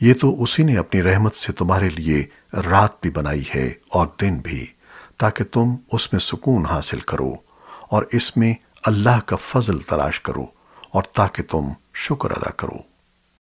یہ تو اسی نے اپنی رحمت سے تمہارے لیے رات بھی بنائی ہے اور دن بھی، تاکہ تم اس میں سکون حاصل کرو اور اس میں اللہ کا فضل تلاش کرو اور تاکہ تم شکر ادا کرو۔